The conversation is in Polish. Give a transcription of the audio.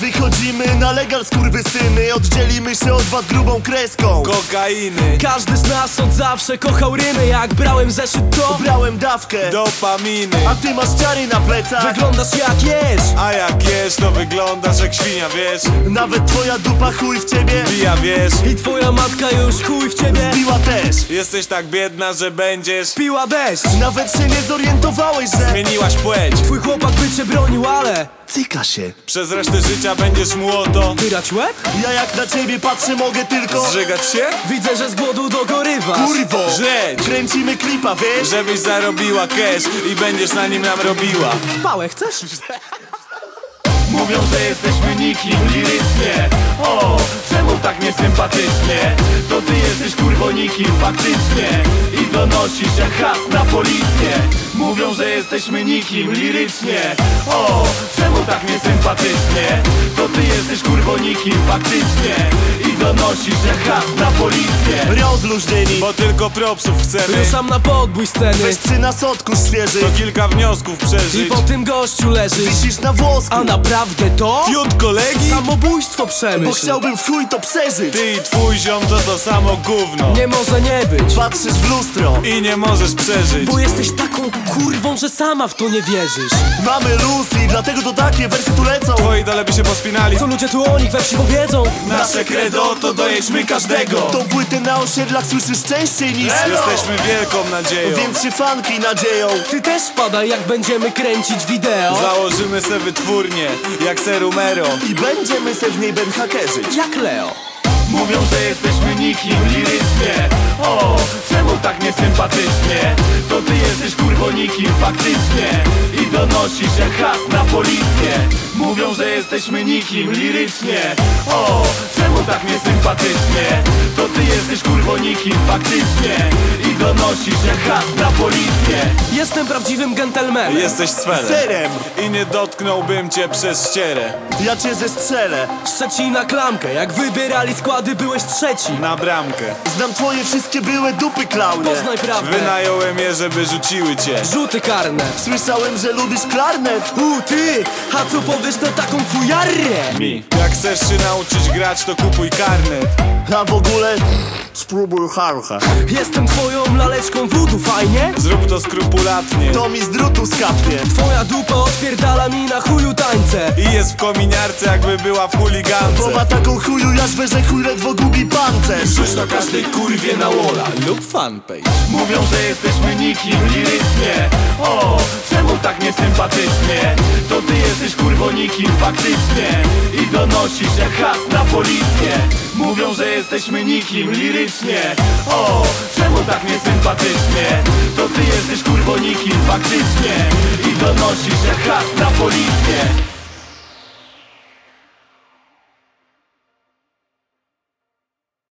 Wychodzimy na legal skurwysyny. Oddzielimy się od was grubą kreską. Kokainy, Każdy z nas od zawsze kochał rymy. Jak brałem zeszyt to Brałem dawkę. Dopaminy. A ty masz ciary na plecach. Wyglądasz jak jesz A jak jesz, to wyglądasz jak świnia, wiesz. Nawet twoja dupa chuj w ciebie. Pija, wiesz. I twoja matka już chuj w ciebie. Piła też. Jesteś tak biedna, że będziesz Piła deszcz. Nawet się nie zorientowałeś, że Zmieniłaś płeć. Twój chłopak by cię bronił, ale Cyka się Przez resztę życia będziesz młoto Tyrać łeb? Ja jak na ciebie patrzę mogę tylko Zżygać się? Widzę, że z głodu dogorywasz Kurwo Żreć Kręcimy klipa, wiesz? Żebyś zarobiła cash i będziesz na nim nam robiła Pałę chcesz? Mówią, że jesteśmy nikim lirycznie O, czemu tak niesympatycznie? To ty jesteś kurwo nikim faktycznie I donosisz jak has na policję Mówią, że jesteśmy nikim lirycznie O, czemu tak niesympatycznie? To ty jesteś kurwo nikim faktycznie donosisz jak has na policję. Rozluźnieni Bo tylko propsów chcemy. Ruszam na podbój sceny. Weź przy nasodku świeży. To kilka wniosków I przeżyć po tym gościu leżysz Wisisz na włosku. A naprawdę to? Fiut kolegi? Samobójstwo Bo przemyśl chciałbym w chuj to przeżyć. Ty i twój ziom to to samo gówno. Nie może nie być. Patrzysz w lustro. I nie możesz przeżyć. Bo jesteś taką kurwą, że sama w to nie wierzysz. Mamy i dlatego to takie wersy tu lecą. Twoi dole by się pospinali. Co ludzie tu o nich we wsi powiedzą? Nasze credo to dojedźmy każdego. Tą płytę na osiedlach słyszysz częściej niż Jesteśmy wielką nadzieją. Więc się fanki nadzieją. Ty też spadaj jak będziemy kręcić wideo. Założymy se wytwórnię, jak Serumero I będziemy se w niej benhakerzyć. Jak Leo. Mówią, że jesteśmy nikim lirycznie. O, czemu tak niesympatycznie? To ty jesteś kurwo nikim faktycznie I donosisz jak has na policję. Mówią, że jesteśmy nikim lirycznie. O, czemu tak niesympatycznie? To ty jesteś kurwo nikim faktycznie I donosisz jak has na policję. Jestem prawdziwym gentlemanem. Jesteś swelem. Serem, I nie dotknąłbym cię przez ścierę. Ja cię zestrzelę. Szczecina klamkę. Jak wybierali składy byłeś trzeci. Na bramkę. Znam twoje wszystkie były dupy klaunie. Poznaj prawdę. Wynająłem je, żeby rzuciły cię. Rzuty karne. Słyszałem, że lubisz klarnet. U ty, a co powiesz na taką fujarę? Mi. Jak chcesz się nauczyć grać, to kupuj karnet A w ogóle spróbuj harcha Jestem twoją laleczką wudu, fajnie? Zrób to skrupulatnie. To mi z drutu skapnie. Twoja dupa odpierdala mi na chuju tańce. I jest w kominiarce, jakby była w Bo chuligance. Ma taką chuju jaźwę, że chuj ledwo gubi pancerz. Rzuć to każdej kurwie na wola. Lub fanpage. Mówią, że jesteśmy nikim lirycznie. O, czemu tak niesympatycznie? To ty jesteś kurwo nikim faktycznie. I donosisz jak has na policję Mówią, że jesteśmy nikim lirycznie. O, czemu tak niesympatycznie? To ty jesteś kurwo nikim faktycznie. I donosisz jak has na policję